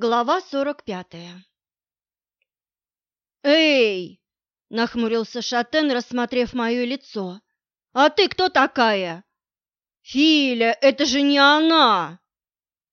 Глава сорок пятая «Эй!» – нахмурился Шатен, рассмотрев мое лицо. «А ты кто такая?» «Филя, это же не она!»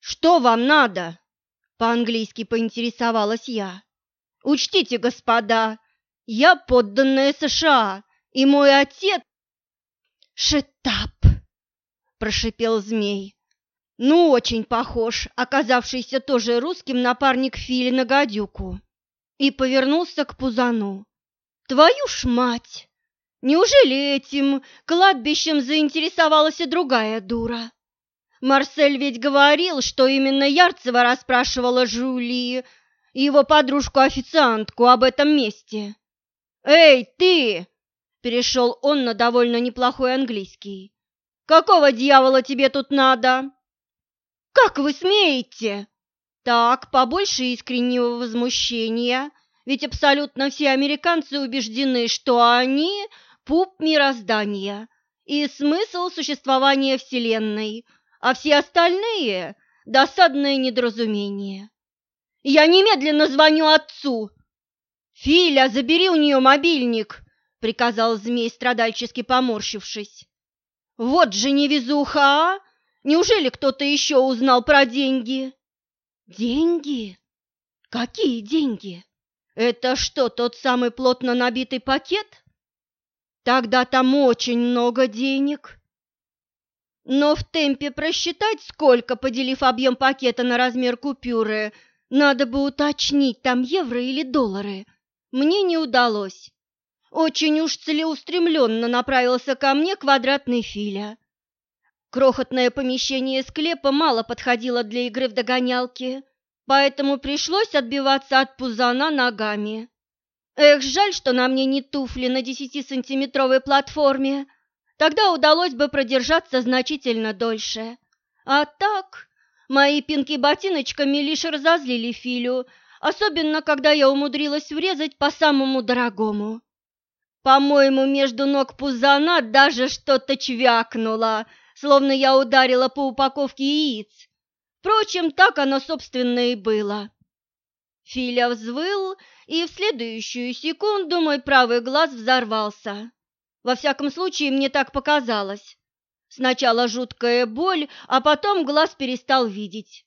«Что вам надо?» – по-английски поинтересовалась я. «Учтите, господа, я подданная США, и мой отец...» «Шетап!» – прошипел змей. Ну, очень похож, оказавшийся тоже русским напарник Фили на гадюку. И повернулся к Пузану. Твою ж мать! Неужели этим кладбищем заинтересовалась и другая дура? Марсель ведь говорил, что именно Ярцева расспрашивала Жюли и его подружку-официантку об этом месте. «Эй, ты!» – перешел он на довольно неплохой английский. «Какого дьявола тебе тут надо?» Как вы смеете? Так, побольше искреннего возмущения, ведь абсолютно все американцы убеждены, что они – пуп мироздания и смысл существования Вселенной, а все остальные – досадное недоразумение. Я немедленно звоню отцу. «Филя, забери у нее мобильник!» – приказал змей, страдальчески поморщившись. «Вот же невезуха, а! Неужели кто-то еще узнал про деньги? Деньги? Какие деньги? Это что, тот самый плотно набитый пакет? Тогда там очень много денег. Но в темпе просчитать, сколько, поделив объем пакета на размер купюры, надо бы уточнить, там евро или доллары, мне не удалось. Очень уж целеустремленно направился ко мне квадратный филя. Крохотное помещение склепа мало подходило для игры в догонялки, поэтому пришлось отбиваться от пузана ногами. Эх, жаль, что на мне не туфли на десятисантиметровой платформе. Тогда удалось бы продержаться значительно дольше. А так, мои пинки ботиночками лишь разозлили Филю, особенно когда я умудрилась врезать по самому дорогому. По-моему, между ног пузана даже что-то чвякнуло – словно я ударила по упаковке яиц. Впрочем, так оно, собственно, и было. Филя взвыл, и в следующую секунду мой правый глаз взорвался. Во всяком случае, мне так показалось. Сначала жуткая боль, а потом глаз перестал видеть.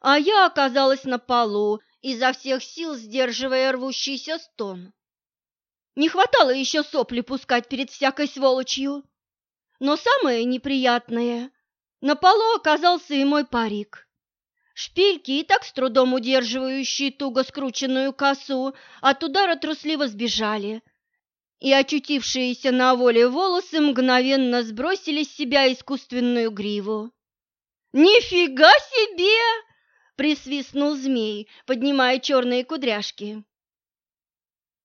А я оказалась на полу, изо всех сил сдерживая рвущийся стон. Не хватало еще сопли пускать перед всякой сволочью. Но самое неприятное, на полу оказался и мой парик. Шпильки, и так с трудом удерживающие туго скрученную косу, от удара трусливо сбежали, и очутившиеся на воле волосы мгновенно сбросили с себя искусственную гриву. «Нифига себе!» – присвистнул змей, поднимая черные кудряшки.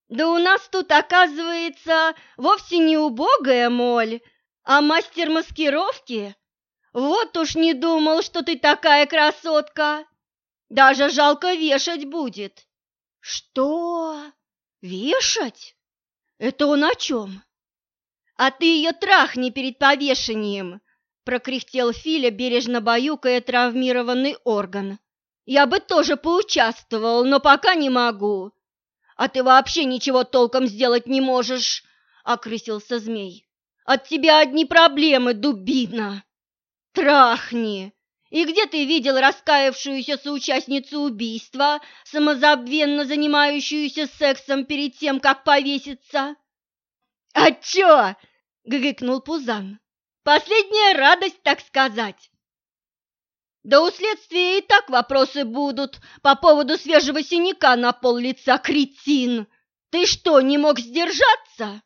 «Да у нас тут, оказывается, вовсе не убогая моль, а мастер маскировки? Вот уж не думал, что ты такая красотка. Даже жалко вешать будет. Что? Вешать? Это он о чем? А ты ее трахни перед повешением, прокряхтел Филя, бережно баюкая травмированный орган. Я бы тоже поучаствовал, но пока не могу. А ты вообще ничего толком сделать не можешь, окрысился змей. От тебя одни проблемы, дубина. Трахни. И где ты видел раскаявшуюся соучастницу убийства, самозабвенно занимающуюся сексом перед тем, как повеситься? А чё? гыкнул Пузан. Последняя радость, так сказать. Да у следствия и так вопросы будут по поводу свежего синяка на пол лица, кретин. Ты что, не мог сдержаться?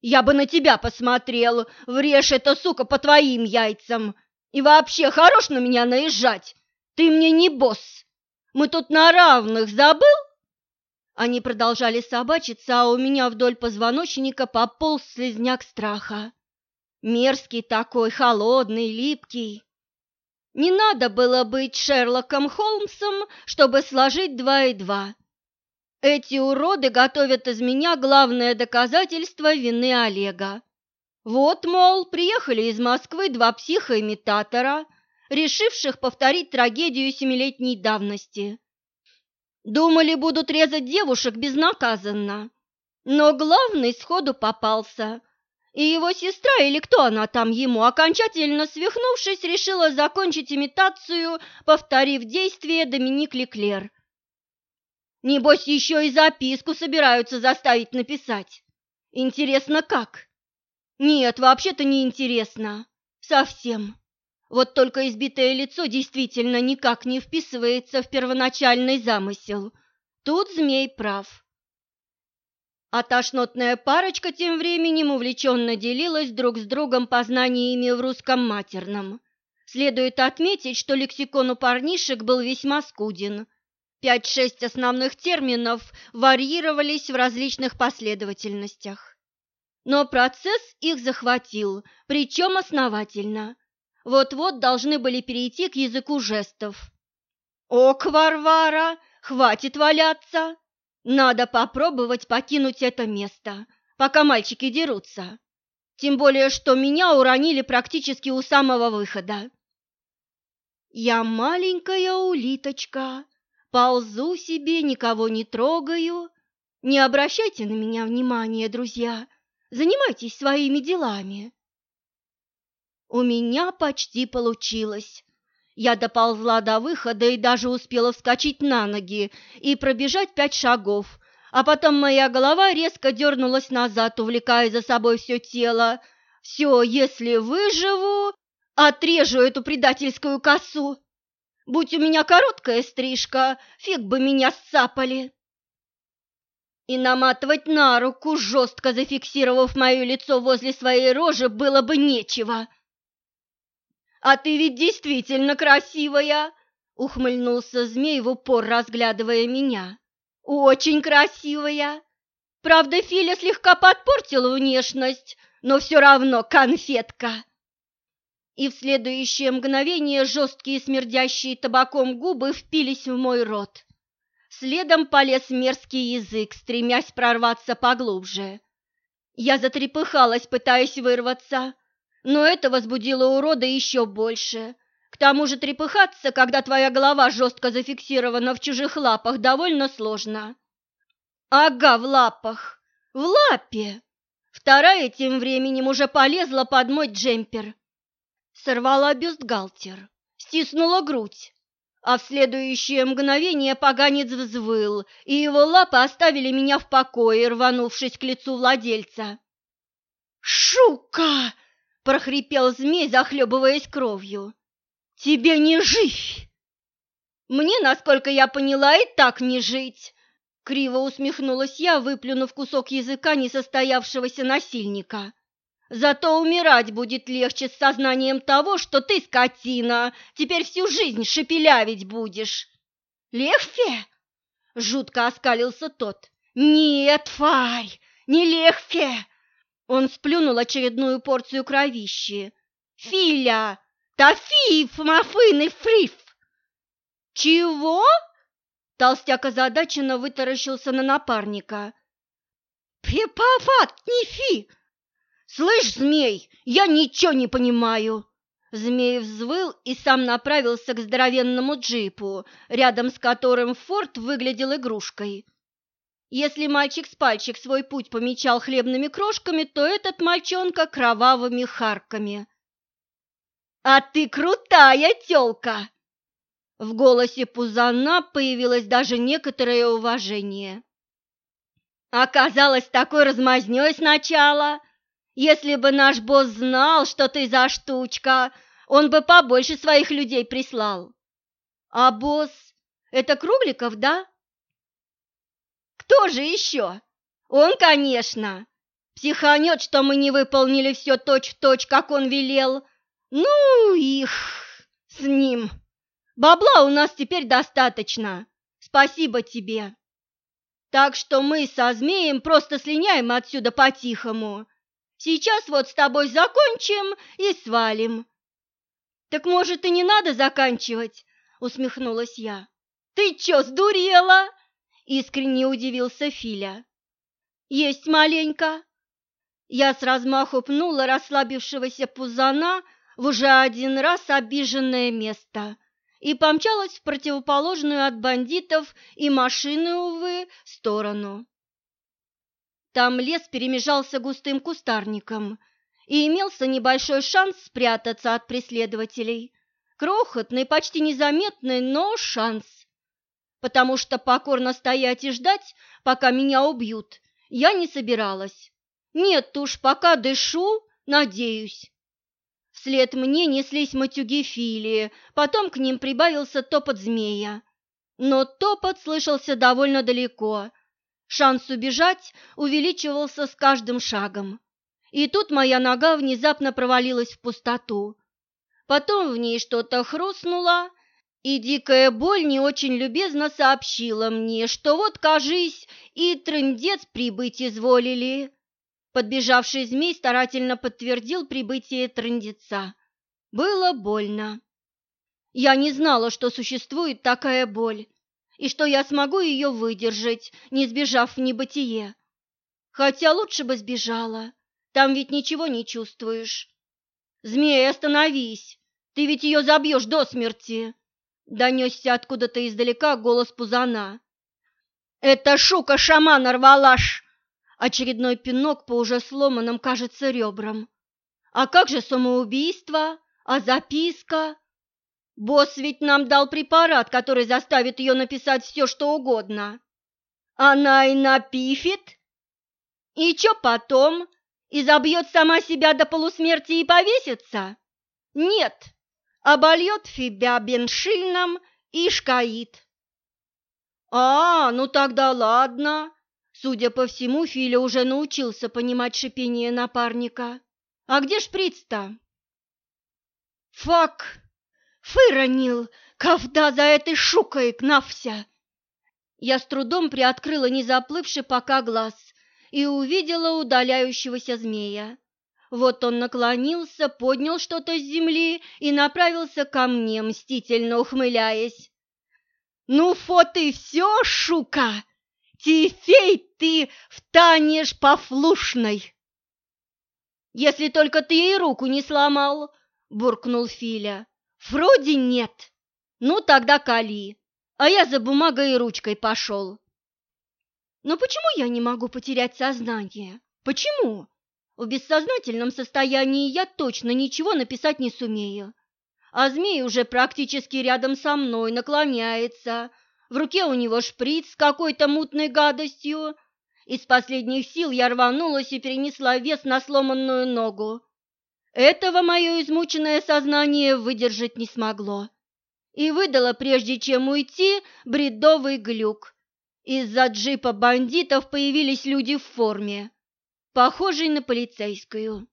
Я бы на тебя посмотрел, врежь эта сука по твоим яйцам. И вообще, хорош на меня наезжать. Ты мне не босс. Мы тут на равных, забыл? Они продолжали собачиться, а у меня вдоль позвоночника пополз слезняк страха. Мерзкий такой, холодный, липкий. Не надо было быть Шерлоком Холмсом, чтобы сложить два и два. Эти уроды готовят из меня главное доказательство вины Олега. Вот, мол, приехали из Москвы два психоимитатора, решивших повторить трагедию семилетней давности. Думали, будут резать девушек безнаказанно, но главный сходу попался, и его сестра, или кто она там ему, окончательно свихнувшись, решила закончить имитацию, повторив действие Доминик Леклер. Небось, еще и записку собираются заставить написать. Интересно, как? Нет, вообще-то не интересно. Совсем. Вот только избитое лицо действительно никак не вписывается в первоначальный замысел. Тут змей прав. А тошнотная парочка тем временем увлеченно делилась друг с другом познаниями в русском матерном. Следует отметить, что лексикон у парнишек был весьма скуден. Пять-шесть основных терминов варьировались в различных последовательностях. Но процесс их захватил, причем основательно. Вот-вот должны были перейти к языку жестов. «Ок, Варвара, хватит валяться!» Надо попробовать покинуть это место, пока мальчики дерутся. Тем более, что меня уронили практически у самого выхода. Я маленькая улиточка, ползу себе, никого не трогаю. Не обращайте на меня внимания, друзья, занимайтесь своими делами. У меня почти получилось. Я доползла до выхода и даже успела вскочить на ноги и пробежать пять шагов, а потом моя голова резко дернулась назад, увлекая за собой все тело. Все, если выживу, отрежу эту предательскую косу. Будь у меня короткая стрижка, фиг бы меня сцапали. И наматывать на руку, жестко зафиксировав мое лицо возле своей рожи, было бы нечего. «А ты ведь действительно красивая!» — ухмыльнулся змей в упор, разглядывая меня. «Очень красивая! Правда, Филя слегка подпортила внешность, но все равно конфетка!» И в следующее мгновение жесткие смердящие табаком губы впились в мой рот. Следом полез мерзкий язык, стремясь прорваться поглубже. Я затрепыхалась, пытаясь вырваться, но это возбудило урода еще больше. К тому же трепыхаться, когда твоя голова жестко зафиксирована в чужих лапах, довольно сложно. Ага, в лапах. В лапе. Вторая тем временем уже полезла под мой джемпер. Сорвала бюстгальтер, стиснула грудь. А в следующее мгновение поганец взвыл, и его лапы оставили меня в покое, рванувшись к лицу владельца. «Шука!» прохрипел змей, захлебываясь кровью. «Тебе не жить!» «Мне, насколько я поняла, и так не жить!» Криво усмехнулась я, выплюнув кусок языка несостоявшегося насильника. «Зато умирать будет легче с сознанием того, что ты, скотина, теперь всю жизнь шепелявить будешь!» «Легче?» — жутко оскалился тот. «Нет, тварь, не легче!» Он сплюнул очередную порцию кровищи. «Филя! Тафиф, мафын и фриф!» «Чего?» Толстяк озадаченно вытаращился на напарника. «Пепафат, не фи!» «Слышь, змей, я ничего не понимаю!» Змей взвыл и сам направился к здоровенному джипу, рядом с которым форт выглядел игрушкой. Если мальчик с пальчик свой путь помечал хлебными крошками, то этот мальчонка кровавыми харками. «А ты крутая тёлка!» В голосе Пузана появилось даже некоторое уважение. «Оказалось, такой размазнёй сначала. Если бы наш босс знал, что ты за штучка, он бы побольше своих людей прислал. А босс — это Кругликов, да?» Кто же еще? Он, конечно. Психанет, что мы не выполнили все точь-в-точь, как он велел. Ну, их с ним. Бабла у нас теперь достаточно. Спасибо тебе. Так что мы со змеем просто слиняем отсюда по-тихому. Сейчас вот с тобой закончим и свалим. Так может и не надо заканчивать, усмехнулась я. Ты чё, сдурела? Искренне удивился Филя. «Есть маленько!» Я с размаху пнула расслабившегося пузана, в уже один раз обиженное место и помчалась в противоположную от бандитов и машины, увы, сторону. Там лес перемежался густым кустарником, и имелся небольшой шанс спрятаться от преследователей. Крохотный, почти незаметный, но шанс. Потому что покорно стоять и ждать, пока меня убьют, я не собиралась. Нет уж, пока дышу, надеюсь. Вслед мне неслись матюги Филии, потом к ним прибавился топот змея. Но топот слышался довольно далеко. Шанс убежать увеличивался с каждым шагом. И тут моя нога внезапно провалилась в пустоту. Потом в ней что-то хрустнуло, и дикая боль не очень любезно сообщила мне, что вот, кажись, и трындец прибыть изволили. Подбежавший змей старательно подтвердил прибытие трындеца. Было больно. Я не знала, что существует такая боль, и что я смогу ее выдержать, не сбежав в небытие. Хотя лучше бы сбежала, там ведь ничего не чувствуешь. Змей, остановись, ты ведь ее забьешь до смерти. Донесся откуда-то издалека голос Пузана. Это шука шамана рвалаш! Очередной пинок по уже сломанным, кажется, ребрам. А как же самоубийство? А записка? Босс ведь нам дал препарат, который заставит ее написать все, что угодно. Она и напифит? И что потом? И забьет сама себя до полусмерти и повесится? Нет, обольет себя беншильном и шкаит. А, ну тогда ладно. Судя по всему, Филя уже научился понимать шипение напарника. А где шприц-то? Фак! Выронил, ковда за этой шукой кнався. Я с трудом приоткрыла незаплывший пока глаз и увидела удаляющегося змея. Вот он наклонился, поднял что-то с земли и направился ко мне, мстительно ухмыляясь. «Ну вот и все, шука! Тифей ты втанешь пофлушной!» «Если только ты ей руку не сломал!» — буркнул Филя. «Вроде нет. Ну тогда кали, а я за бумагой и ручкой пошел». «Но почему я не могу потерять сознание? Почему?» В бессознательном состоянии я точно ничего написать не сумею. А змей уже практически рядом со мной наклоняется. В руке у него шприц с какой-то мутной гадостью. Из последних сил я рванулась и перенесла вес на сломанную ногу. Этого мое измученное сознание выдержать не смогло. И выдало, прежде чем уйти, бредовый глюк. Из-за джипа бандитов появились люди в форме похожей на полицейскую.